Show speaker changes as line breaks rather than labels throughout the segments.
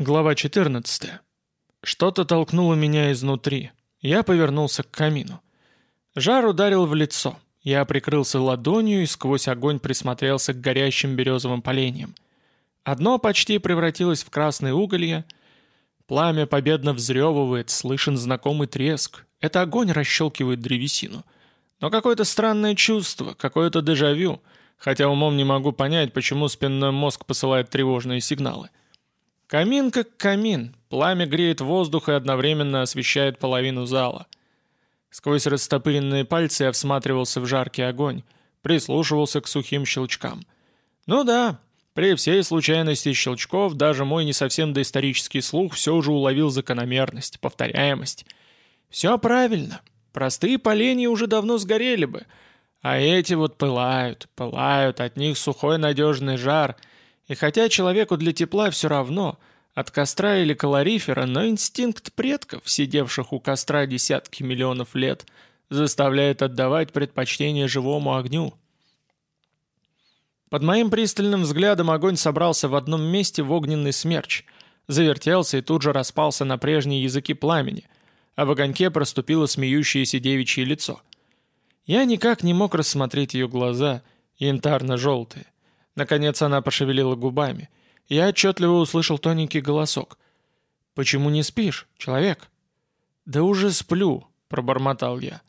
Глава 14. Что-то толкнуло меня изнутри. Я повернулся к камину. Жар ударил в лицо. Я прикрылся ладонью и сквозь огонь присмотрелся к горящим березовым поленьям. Одно почти превратилось в красные уголья. Пламя победно взрёвывает, слышен знакомый треск. Это огонь расщелкивает древесину. Но какое-то странное чувство, какое-то дежавю, хотя умом не могу понять, почему спинной мозг посылает тревожные сигналы. Камин как камин, пламя греет воздух и одновременно освещает половину зала. Сквозь растопыренные пальцы я всматривался в жаркий огонь, прислушивался к сухим щелчкам. Ну да, при всей случайности щелчков даже мой не совсем доисторический слух все же уловил закономерность, повторяемость. Все правильно, простые поленья уже давно сгорели бы, а эти вот пылают, пылают, от них сухой надежный жар — и хотя человеку для тепла все равно, от костра или калорифера, но инстинкт предков, сидевших у костра десятки миллионов лет, заставляет отдавать предпочтение живому огню. Под моим пристальным взглядом огонь собрался в одном месте в огненный смерч, завертелся и тут же распался на прежние языки пламени, а в огоньке проступило смеющееся девичье лицо. Я никак не мог рассмотреть ее глаза, янтарно-желтые. Наконец она пошевелила губами. Я отчетливо услышал тоненький голосок. «Почему не спишь, человек?» «Да уже сплю», — пробормотал я.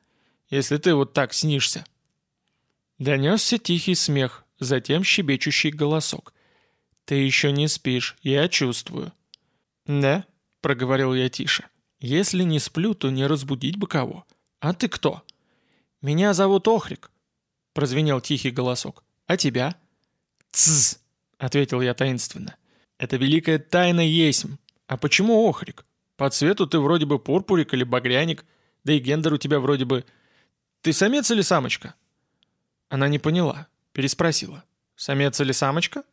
«Если ты вот так снишься». Донесся тихий смех, затем щебечущий голосок. «Ты еще не спишь, я чувствую». «Да?» — проговорил я тише. «Если не сплю, то не разбудить бы кого. А ты кто?» «Меня зовут Охрик», — прозвенел тихий голосок. «А тебя?» «Тсс!» — ответил я таинственно. «Это великая тайна есмь. А почему охрик? По цвету ты вроде бы пурпурик или багряник, да и гендер у тебя вроде бы... Ты самец или самочка?» Она не поняла, переспросила. «Самец или самочка?»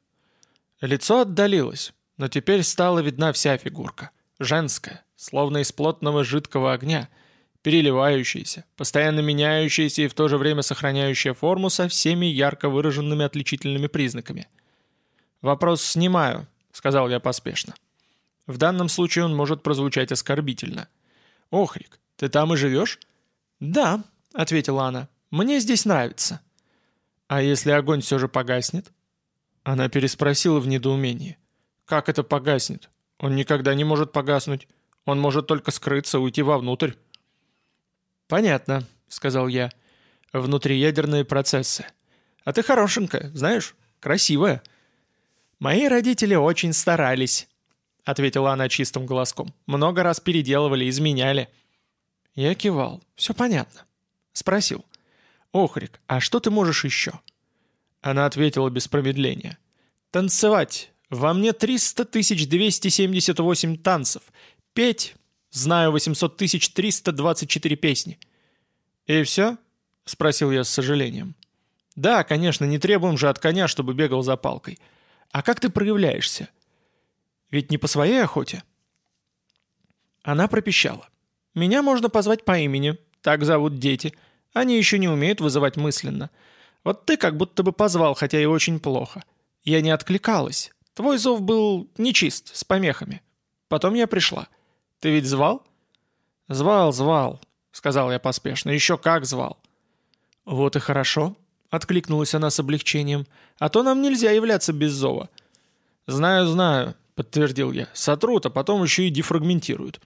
Лицо отдалилось, но теперь стала видна вся фигурка. Женская, словно из плотного жидкого огня — переливающаяся, постоянно меняющаяся и в то же время сохраняющая форму со всеми ярко выраженными отличительными признаками. «Вопрос снимаю», — сказал я поспешно. В данном случае он может прозвучать оскорбительно. «Охрик, ты там и живешь?» «Да», — ответила она, — «мне здесь нравится». «А если огонь все же погаснет?» Она переспросила в недоумении. «Как это погаснет? Он никогда не может погаснуть. Он может только скрыться, уйти вовнутрь». «Понятно», — сказал я. «Внутриядерные процессы. А ты хорошенькая, знаешь, красивая». «Мои родители очень старались», — ответила она чистым голоском. «Много раз переделывали, изменяли». Я кивал. «Все понятно». Спросил. «Охрик, а что ты можешь еще?» Она ответила без промедления. «Танцевать. Во мне 300 278 танцев. Петь. Знаю 800 324 песни». «И все?» — спросил я с сожалением. «Да, конечно, не требуем же от коня, чтобы бегал за палкой. А как ты проявляешься? Ведь не по своей охоте?» Она пропищала. «Меня можно позвать по имени. Так зовут дети. Они еще не умеют вызывать мысленно. Вот ты как будто бы позвал, хотя и очень плохо. Я не откликалась. Твой зов был нечист, с помехами. Потом я пришла. Ты ведь звал?» «Звал, звал», — сказал я поспешно. «Еще как звал». «Вот и хорошо», — откликнулась она с облегчением. «А то нам нельзя являться без зова». «Знаю, знаю», — подтвердил я. «Сотрут, а потом еще и дефрагментируют».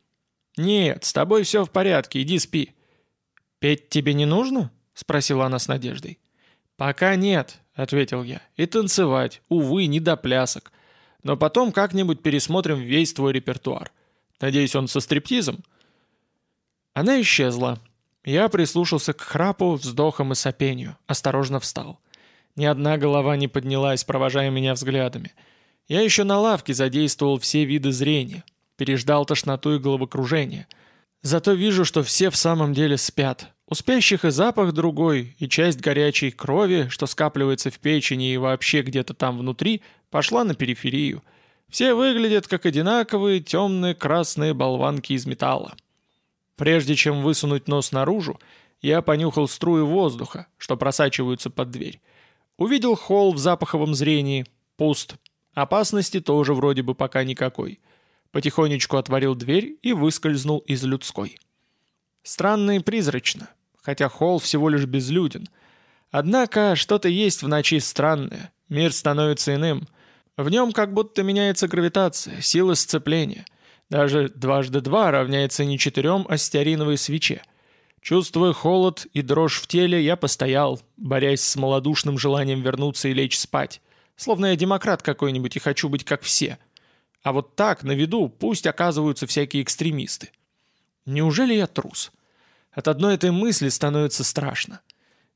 «Нет, с тобой все в порядке, иди спи». «Петь тебе не нужно?» — спросила она с надеждой. «Пока нет», — ответил я. «И танцевать, увы, не до плясок. Но потом как-нибудь пересмотрим весь твой репертуар. Надеюсь, он со стриптизом?» Она исчезла. Я прислушался к храпу, вздохам и сопению. Осторожно встал. Ни одна голова не поднялась, провожая меня взглядами. Я еще на лавке задействовал все виды зрения. Переждал тошноту и головокружение. Зато вижу, что все в самом деле спят. У спящих и запах другой, и часть горячей крови, что скапливается в печени и вообще где-то там внутри, пошла на периферию — все выглядят как одинаковые темные красные болванки из металла. Прежде чем высунуть нос наружу, я понюхал струи воздуха, что просачиваются под дверь. Увидел холл в запаховом зрении. Пуст. Опасности тоже вроде бы пока никакой. Потихонечку отворил дверь и выскользнул из людской. Странно и призрачно, хотя холл всего лишь безлюден. Однако что-то есть в ночи странное, мир становится иным. В нем как будто меняется гравитация, сила сцепления. Даже дважды два равняется не четырем, а стеариновой свече. Чувствуя холод и дрожь в теле, я постоял, борясь с малодушным желанием вернуться и лечь спать. Словно я демократ какой-нибудь и хочу быть как все. А вот так, на виду, пусть оказываются всякие экстремисты. Неужели я трус? От одной этой мысли становится страшно.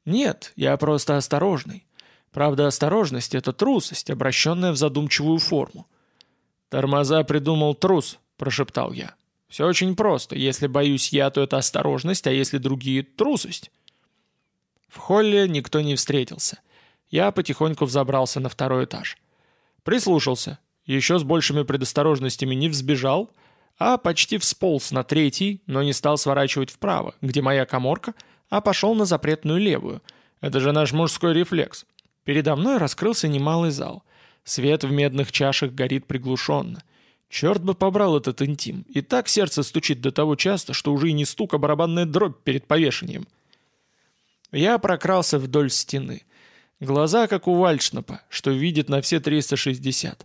Нет, я просто осторожный. Правда, осторожность — это трусость, обращенная в задумчивую форму. «Тормоза придумал трус», — прошептал я. «Все очень просто. Если боюсь я, то это осторожность, а если другие — трусость». В холле никто не встретился. Я потихоньку взобрался на второй этаж. Прислушался. Еще с большими предосторожностями не взбежал — а почти всполз на третий, но не стал сворачивать вправо, где моя коморка, а пошел на запретную левую. Это же наш мужской рефлекс. Передо мной раскрылся немалый зал. Свет в медных чашах горит приглушенно. Черт бы побрал этот интим. И так сердце стучит до того часто, что уже и не стук, а барабанная дробь перед повешением. Я прокрался вдоль стены. Глаза, как у Вальшнапа, что видит на все 360.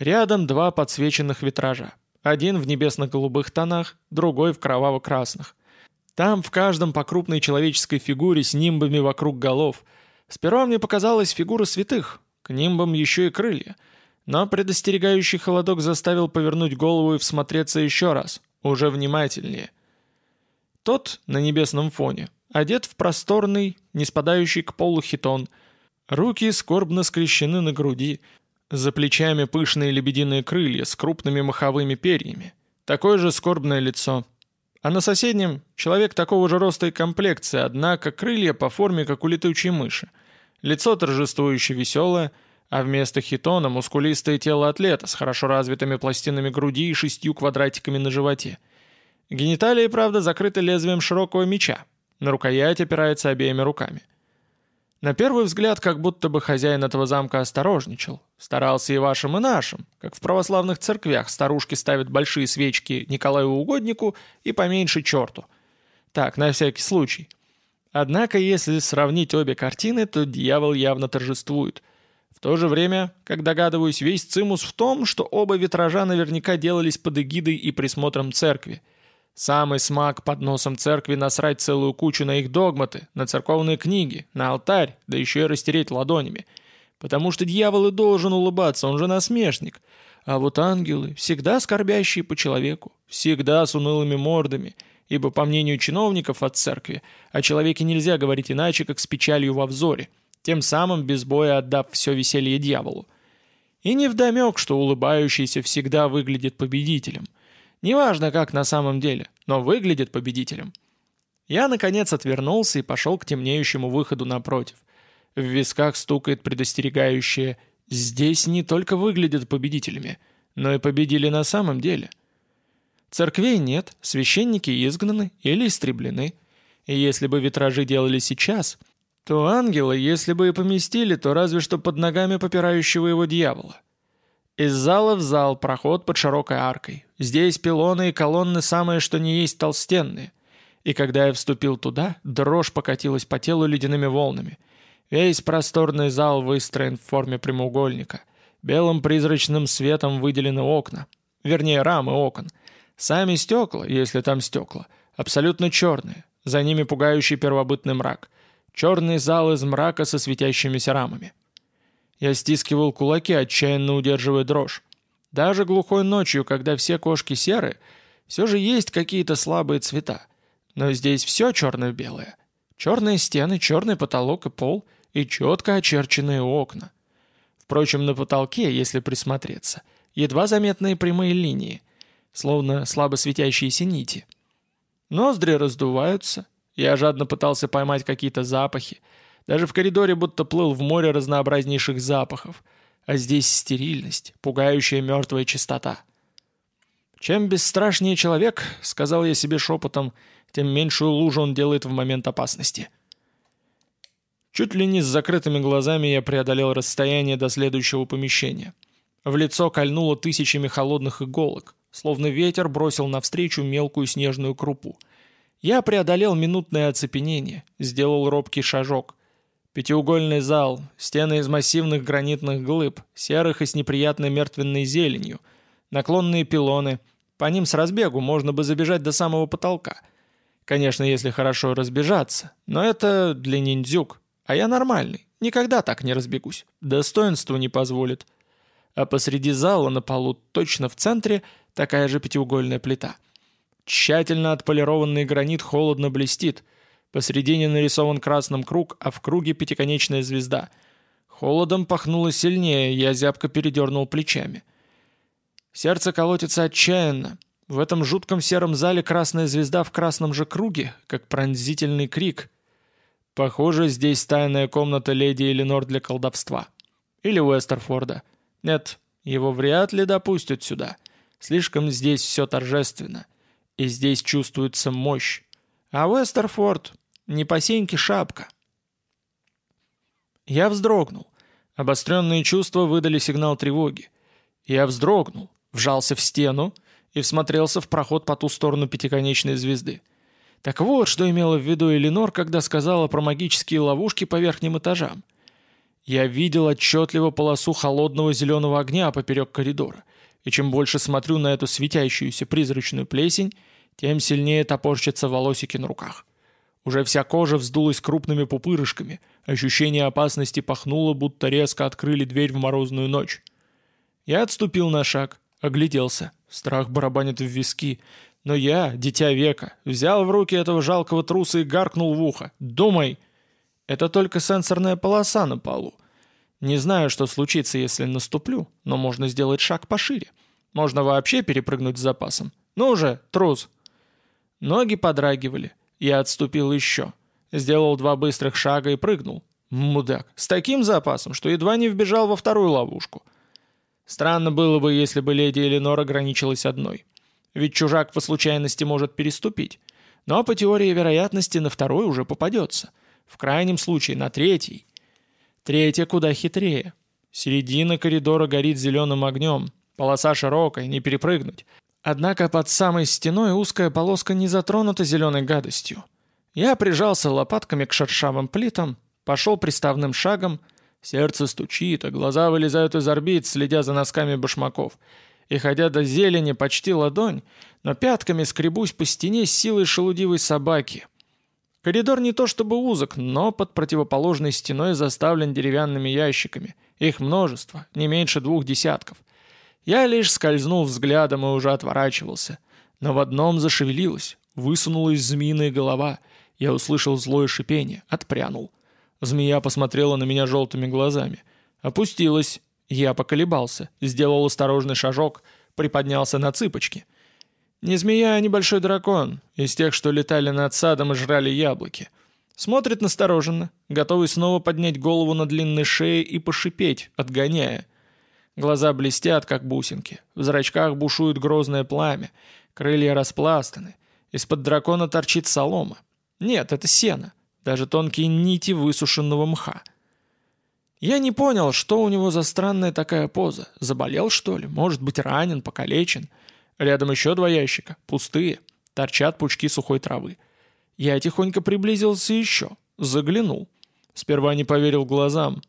Рядом два подсвеченных витража. Один в небесно-голубых тонах, другой в кроваво-красных. Там в каждом по крупной человеческой фигуре с нимбами вокруг голов. Сперва мне показалась фигура святых, к нимбам еще и крылья. Но предостерегающий холодок заставил повернуть голову и всмотреться еще раз, уже внимательнее. Тот на небесном фоне, одет в просторный, не спадающий к полу хитон. Руки скорбно скрещены на груди, за плечами пышные лебединые крылья с крупными маховыми перьями. Такое же скорбное лицо. А на соседнем человек такого же роста и комплекции, однако крылья по форме, как у летучей мыши. Лицо торжествующе веселое, а вместо хитона мускулистое тело атлета с хорошо развитыми пластинами груди и шестью квадратиками на животе. Гениталии, правда, закрыты лезвием широкого меча. На рукоять опирается обеими руками. На первый взгляд, как будто бы хозяин этого замка осторожничал. Старался и вашим, и нашим, как в православных церквях старушки ставят большие свечки Николаю Угоднику и поменьше черту. Так, на всякий случай. Однако, если сравнить обе картины, то дьявол явно торжествует. В то же время, как догадываюсь, весь цимус в том, что оба витража наверняка делались под эгидой и присмотром церкви – Самый смак под носом церкви насрать целую кучу на их догматы, на церковные книги, на алтарь, да еще и растереть ладонями. Потому что дьявол и должен улыбаться, он же насмешник. А вот ангелы, всегда скорбящие по человеку, всегда с унылыми мордами, ибо, по мнению чиновников от церкви, о человеке нельзя говорить иначе, как с печалью во взоре, тем самым без боя отдав все веселье дьяволу. И невдомек, что улыбающийся всегда выглядит победителем – Неважно, как на самом деле, но выглядит победителем. Я, наконец, отвернулся и пошел к темнеющему выходу напротив. В висках стукает предостерегающее «Здесь не только выглядят победителями, но и победили на самом деле». Церквей нет, священники изгнаны или истреблены. И если бы витражи делали сейчас, то ангелы, если бы и поместили, то разве что под ногами попирающего его дьявола. Из зала в зал проход под широкой аркой. Здесь пилоны и колонны самые что ни есть толстенные. И когда я вступил туда, дрожь покатилась по телу ледяными волнами. Весь просторный зал выстроен в форме прямоугольника. Белым призрачным светом выделены окна. Вернее, рамы окон. Сами стекла, если там стекла, абсолютно черные. За ними пугающий первобытный мрак. Черный зал из мрака со светящимися рамами. Я стискивал кулаки, отчаянно удерживая дрожь. Даже глухой ночью, когда все кошки серы, все же есть какие-то слабые цвета. Но здесь все черно-белое. Черные стены, черный потолок и пол, и четко очерченные окна. Впрочем, на потолке, если присмотреться, едва заметные прямые линии, словно слабо светящиеся нити. Ноздри раздуваются. Я жадно пытался поймать какие-то запахи, даже в коридоре будто плыл в море разнообразнейших запахов. А здесь стерильность, пугающая мертвая чистота. «Чем бесстрашнее человек, — сказал я себе шепотом, — тем меньшую лужу он делает в момент опасности». Чуть ли не с закрытыми глазами я преодолел расстояние до следующего помещения. В лицо кольнуло тысячами холодных иголок. словно ветер бросил навстречу мелкую снежную крупу. Я преодолел минутное оцепенение, сделал робкий шажок. Пятиугольный зал, стены из массивных гранитных глыб, серых и с неприятной мертвенной зеленью, наклонные пилоны. По ним с разбегу можно бы забежать до самого потолка. Конечно, если хорошо разбежаться, но это для ниндзюк. А я нормальный, никогда так не разбегусь. Достоинство не позволит. А посреди зала на полу, точно в центре, такая же пятиугольная плита. Тщательно отполированный гранит холодно блестит. Посредине нарисован красным круг, а в круге пятиконечная звезда. Холодом пахнуло сильнее, я зябко передернул плечами. Сердце колотится отчаянно. В этом жутком сером зале красная звезда в красном же круге, как пронзительный крик. Похоже, здесь тайная комната леди Эленор для колдовства. Или Уэстерфорда. Нет, его вряд ли допустят сюда. Слишком здесь все торжественно. И здесь чувствуется мощь. А Уэстерфорд — не по сеньке шапка. Я вздрогнул. Обостренные чувства выдали сигнал тревоги. Я вздрогнул, вжался в стену и всмотрелся в проход по ту сторону пятиконечной звезды. Так вот, что имела в виду Эленор, когда сказала про магические ловушки по верхним этажам. Я видел отчетливо полосу холодного зеленого огня поперек коридора, и чем больше смотрю на эту светящуюся призрачную плесень, тем сильнее топорщатся волосики на руках. Уже вся кожа вздулась крупными пупырышками, ощущение опасности пахнуло, будто резко открыли дверь в морозную ночь. Я отступил на шаг, огляделся. Страх барабанит в виски. Но я, дитя века, взял в руки этого жалкого труса и гаркнул в ухо. «Думай!» Это только сенсорная полоса на полу. Не знаю, что случится, если наступлю, но можно сделать шаг пошире. Можно вообще перепрыгнуть с запасом. Ну уже, трус. Ноги подрагивали. Я отступил еще. Сделал два быстрых шага и прыгнул. Мудак. С таким запасом, что едва не вбежал во вторую ловушку. Странно было бы, если бы леди Эленор ограничилась одной. Ведь чужак по случайности может переступить. Но по теории вероятности на второй уже попадется. В крайнем случае на третий. Третья куда хитрее. Середина коридора горит зеленым огнем. Полоса широкая, не перепрыгнуть. Однако под самой стеной узкая полоска не затронута зеленой гадостью. Я прижался лопатками к шершавым плитам, пошел приставным шагом, сердце стучит, а глаза вылезают из орбит, следя за носками башмаков. И ходя до зелени почти ладонь, но пятками скребусь по стене с силой шелудивой собаки. Коридор не то чтобы узок, но под противоположной стеной заставлен деревянными ящиками. Их множество, не меньше двух десятков. Я лишь скользнул взглядом и уже отворачивался. Но в одном зашевелилась, высунулась змеиная голова. Я услышал злое шипение, отпрянул. Змея посмотрела на меня желтыми глазами. Опустилась. Я поколебался, сделал осторожный шажок, приподнялся на цыпочки — не змея, а небольшой дракон, из тех, что летали над садом и жрали яблоки. Смотрит настороженно, готовый снова поднять голову на длинной шее и пошипеть, отгоняя. Глаза блестят, как бусинки, в зрачках бушует грозное пламя, крылья распластаны, из-под дракона торчит солома. Нет, это сено, даже тонкие нити высушенного мха. Я не понял, что у него за странная такая поза. Заболел, что ли? Может быть, ранен, покалечен? — Рядом еще два ящика, пустые, торчат пучки сухой травы. Я тихонько приблизился еще, заглянул. Сперва не поверил глазам.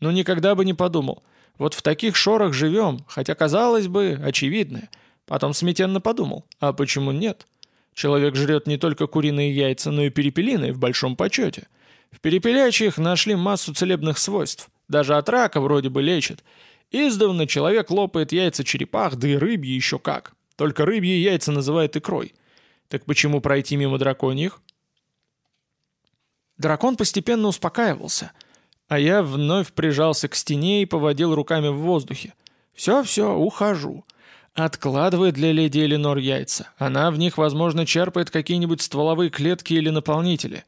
Но никогда бы не подумал. Вот в таких шорах живем, хотя, казалось бы, очевидное. Потом смятенно подумал, а почему нет? Человек жрет не только куриные яйца, но и перепелиные в большом почете. В перепелячьих нашли массу целебных свойств. Даже от рака вроде бы лечат. Издавна человек лопает яйца черепах, да и рыбьи еще как. Только рыбьи яйца называют икрой. Так почему пройти мимо драконьих? Дракон постепенно успокаивался, а я вновь прижался к стене и поводил руками в воздухе. «Все-все, ухожу». Откладывает для леди Эленор яйца. Она в них, возможно, черпает какие-нибудь стволовые клетки или наполнители.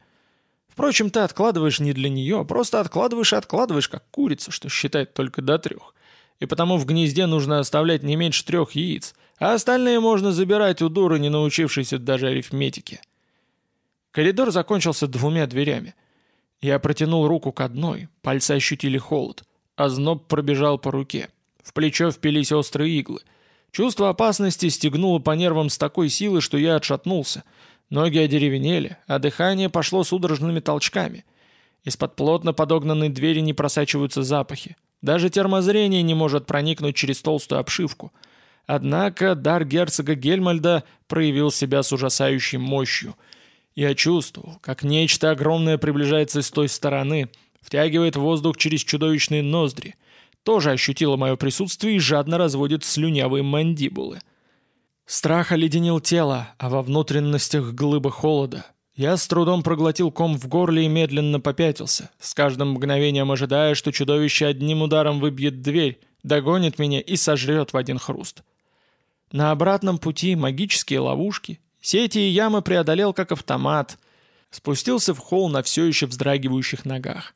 Впрочем, ты откладываешь не для нее, просто откладываешь и откладываешь, как курица, что считает только до трех. И потому в гнезде нужно оставлять не меньше трех яиц, а остальные можно забирать у дуры, не научившейся даже арифметике. Коридор закончился двумя дверями. Я протянул руку к одной, пальцы ощутили холод, а зноб пробежал по руке. В плечо впились острые иглы. Чувство опасности стегнуло по нервам с такой силой, что я отшатнулся. Ноги одеревенели, а дыхание пошло судорожными толчками. Из-под плотно подогнанной двери не просачиваются запахи. Даже термозрение не может проникнуть через толстую обшивку. Однако дар герцога Гельмальда проявил себя с ужасающей мощью. Я чувствовал, как нечто огромное приближается с той стороны, втягивает воздух через чудовищные ноздри. Тоже ощутило мое присутствие и жадно разводит слюнявые мандибулы. Страх оледенил тело, а во внутренностях глыба холода. Я с трудом проглотил ком в горле и медленно попятился, с каждым мгновением ожидая, что чудовище одним ударом выбьет дверь, догонит меня и сожрет в один хруст. На обратном пути магические ловушки, сети и ямы преодолел как автомат. Спустился в холл на все еще вздрагивающих ногах.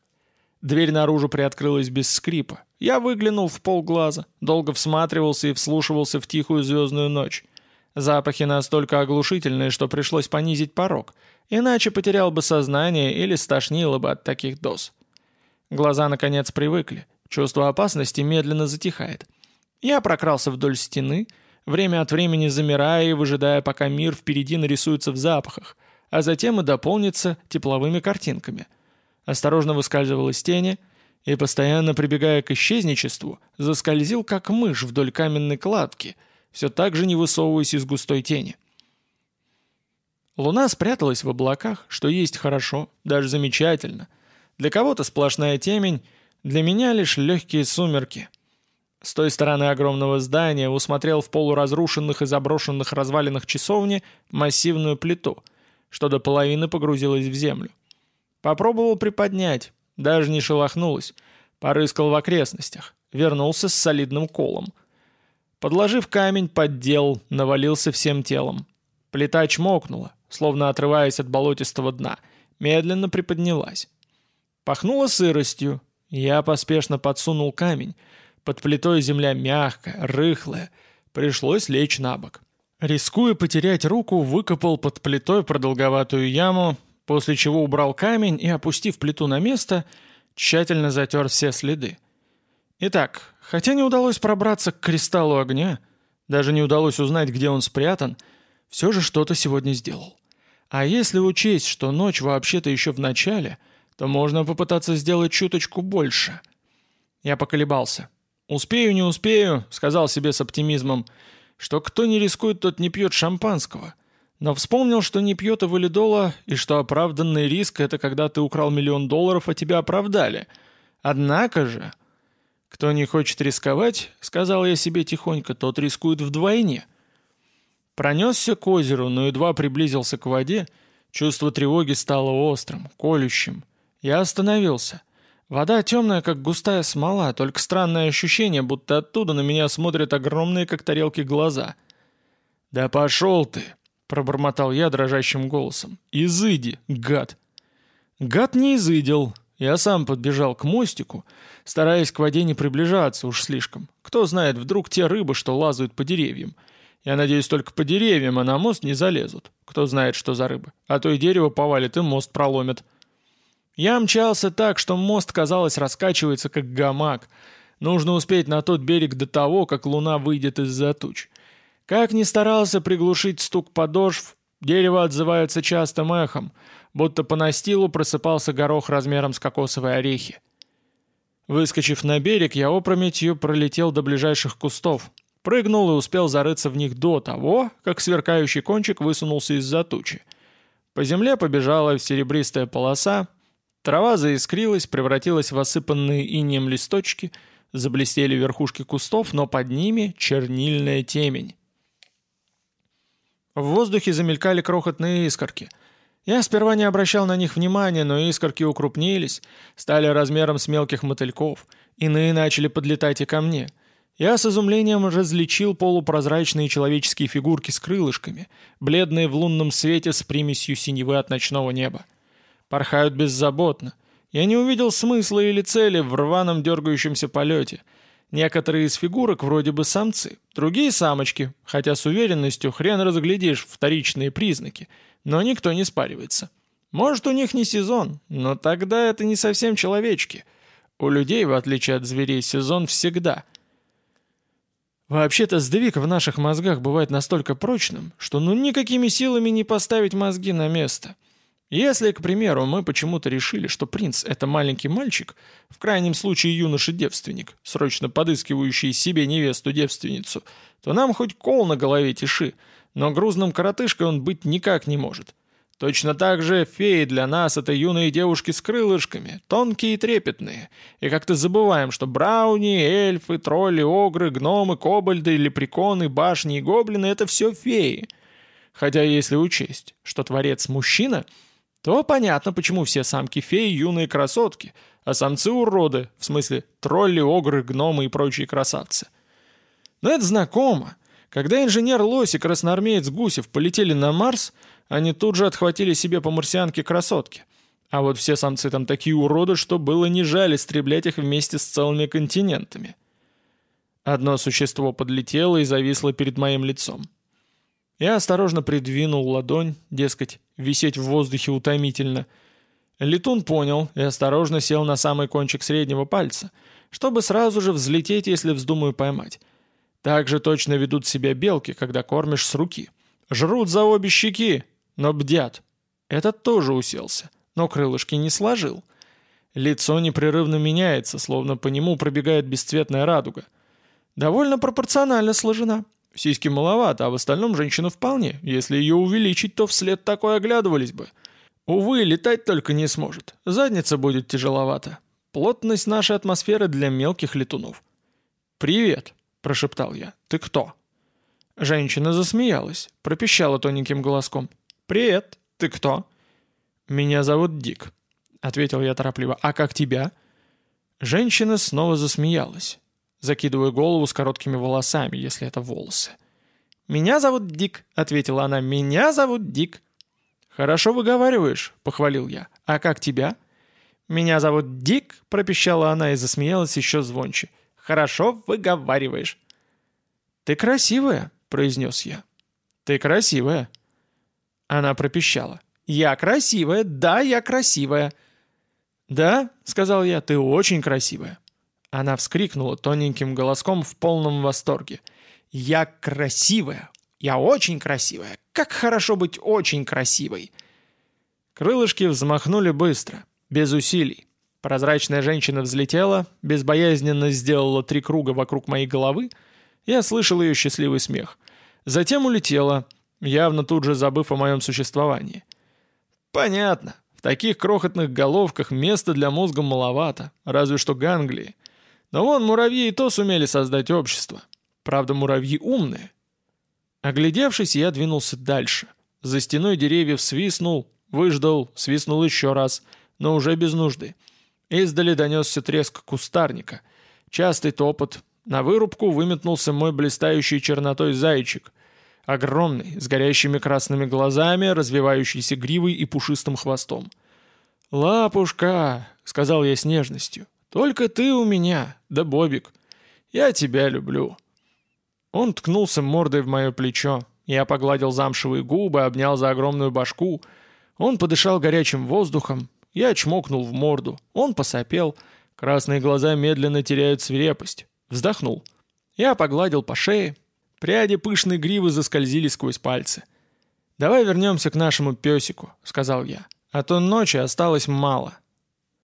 Дверь наружу приоткрылась без скрипа. Я выглянул в полглаза, долго всматривался и вслушивался в тихую звездную ночь. Запахи настолько оглушительные, что пришлось понизить порог — Иначе потерял бы сознание или стошнило бы от таких доз. Глаза, наконец, привыкли. Чувство опасности медленно затихает. Я прокрался вдоль стены, время от времени замирая и выжидая, пока мир впереди нарисуется в запахах, а затем и дополнится тепловыми картинками. Осторожно выскальзывал из тени и, постоянно прибегая к исчезничеству, заскользил, как мышь вдоль каменной кладки, все так же не высовываясь из густой тени. — Луна спряталась в облаках, что есть хорошо, даже замечательно. Для кого-то сплошная темень, для меня лишь легкие сумерки. С той стороны огромного здания усмотрел в полуразрушенных и заброшенных развалинах часовни массивную плиту, что до половины погрузилась в землю. Попробовал приподнять, даже не шелохнулась, порыскал в окрестностях, вернулся с солидным колом. Подложив камень, поддел, навалился всем телом. Плита чмокнула, словно отрываясь от болотистого дна, медленно приподнялась. Пахнуло сыростью. Я поспешно подсунул камень. Под плитой земля мягкая, рыхлая. Пришлось лечь на бок. Рискуя потерять руку, выкопал под плитой продолговатую яму, после чего убрал камень и, опустив плиту на место, тщательно затер все следы. Итак, хотя не удалось пробраться к кристаллу огня, даже не удалось узнать, где он спрятан, все же что-то сегодня сделал. А если учесть, что ночь вообще-то еще в начале, то можно попытаться сделать чуточку больше. Я поколебался. «Успею, не успею», — сказал себе с оптимизмом, что кто не рискует, тот не пьет шампанского. Но вспомнил, что не пьет и валидола, и что оправданный риск — это когда ты украл миллион долларов, а тебя оправдали. Однако же... «Кто не хочет рисковать, — сказал я себе тихонько, — тот рискует вдвойне». Пронесся к озеру, но едва приблизился к воде, чувство тревоги стало острым, колющим. Я остановился. Вода темная, как густая смола, только странное ощущение, будто оттуда на меня смотрят огромные, как тарелки, глаза. «Да пошел ты!» — пробормотал я дрожащим голосом. «Изыди, гад!» Гад не изыдил. Я сам подбежал к мостику, стараясь к воде не приближаться уж слишком. Кто знает, вдруг те рыбы, что лазают по деревьям — я надеюсь, только по деревьям, а на мост не залезут. Кто знает, что за рыбы. А то и дерево повалит, и мост проломит. Я мчался так, что мост, казалось, раскачивается, как гамак. Нужно успеть на тот берег до того, как луна выйдет из-за туч. Как ни старался приглушить стук подошв, дерево отзывается частым эхом, будто по настилу просыпался горох размером с кокосовые орехи. Выскочив на берег, я опрометью пролетел до ближайших кустов, Прыгнул и успел зарыться в них до того, как сверкающий кончик высунулся из-за тучи. По земле побежала серебристая полоса, трава заискрилась, превратилась в осыпанные инеем листочки, заблестели верхушки кустов, но под ними чернильная темень. В воздухе замелькали крохотные искорки. Я сперва не обращал на них внимания, но искорки укрупнились, стали размером с мелких мотыльков, иные начали подлетать и ко мне — я с изумлением различил полупрозрачные человеческие фигурки с крылышками, бледные в лунном свете с примесью синевы от ночного неба. Порхают беззаботно. Я не увидел смысла или цели в рваном дергающемся полете. Некоторые из фигурок вроде бы самцы, другие самочки, хотя с уверенностью хрен разглядишь вторичные признаки, но никто не спаривается. Может, у них не сезон, но тогда это не совсем человечки. У людей, в отличие от зверей, сезон всегда — Вообще-то сдвиг в наших мозгах бывает настолько прочным, что ну никакими силами не поставить мозги на место. Если, к примеру, мы почему-то решили, что принц — это маленький мальчик, в крайнем случае юноша-девственник, срочно подыскивающий себе невесту-девственницу, то нам хоть кол на голове тиши, но грузным коротышкой он быть никак не может. Точно так же феи для нас — это юные девушки с крылышками, тонкие и трепетные. И как-то забываем, что брауни, эльфы, тролли, огры, гномы, кобальды, лепреконы, башни и гоблины — это все феи. Хотя если учесть, что творец мужчина, то понятно, почему все самки феи — юные красотки, а самцы — уроды, в смысле тролли, огры, гномы и прочие красавцы. Но это знакомо. Когда инженер Лось и красноармеец Гусев полетели на Марс — они тут же отхватили себе по марсианке красотки. А вот все самцы там такие уроды, что было не жаль истреблять их вместе с целыми континентами. Одно существо подлетело и зависло перед моим лицом. Я осторожно придвинул ладонь, дескать, висеть в воздухе утомительно. Летун понял и осторожно сел на самый кончик среднего пальца, чтобы сразу же взлететь, если вздумаю поймать. Так же точно ведут себя белки, когда кормишь с руки. Жрут за обе щеки, но бдят. Этот тоже уселся, но крылышки не сложил. Лицо непрерывно меняется, словно по нему пробегает бесцветная радуга. Довольно пропорционально сложена. Сиськи маловато, а в остальном женщина вполне. Если ее увеличить, то вслед такой оглядывались бы. Увы, летать только не сможет. Задница будет тяжеловата. Плотность нашей атмосферы для мелких летунов. «Привет», — прошептал я. «Ты кто?» Женщина засмеялась, пропищала тоненьким голоском. «Привет! Ты кто?» «Меня зовут Дик», — ответил я торопливо. «А как тебя?» Женщина снова засмеялась, закидывая голову с короткими волосами, если это волосы. «Меня зовут Дик», — ответила она. «Меня зовут Дик». «Хорошо выговариваешь», — похвалил я. «А как тебя?» «Меня зовут Дик», — пропищала она и засмеялась еще звонче. «Хорошо выговариваешь». «Ты красивая», — произнес я. «Ты красивая», она пропищала. «Я красивая, да, я красивая». «Да», — сказал я, — «ты очень красивая». Она вскрикнула тоненьким голоском в полном восторге. «Я красивая! Я очень красивая! Как хорошо быть очень красивой!» Крылышки взмахнули быстро, без усилий. Прозрачная женщина взлетела, безбоязненно сделала три круга вокруг моей головы. Я слышал ее счастливый смех. Затем улетела, явно тут же забыв о моем существовании. Понятно. В таких крохотных головках места для мозга маловато, разве что ганглии. Но вон муравьи и то сумели создать общество. Правда, муравьи умные. Оглядевшись, я двинулся дальше. За стеной деревьев свистнул, выждал, свистнул еще раз, но уже без нужды. Издали донесся треск кустарника. Частый топот. На вырубку выметнулся мой блистающий чернотой зайчик. Огромный, с горящими красными глазами, развивающийся гривой и пушистым хвостом. «Лапушка!» — сказал я с нежностью. «Только ты у меня, да Бобик. Я тебя люблю». Он ткнулся мордой в мое плечо. Я погладил замшевые губы, обнял за огромную башку. Он подышал горячим воздухом. Я чмокнул в морду. Он посопел. Красные глаза медленно теряют свирепость. Вздохнул. Я погладил по шее, Пряди пышной гривы заскользили сквозь пальцы. «Давай вернемся к нашему песику», — сказал я. «А то ночи осталось мало».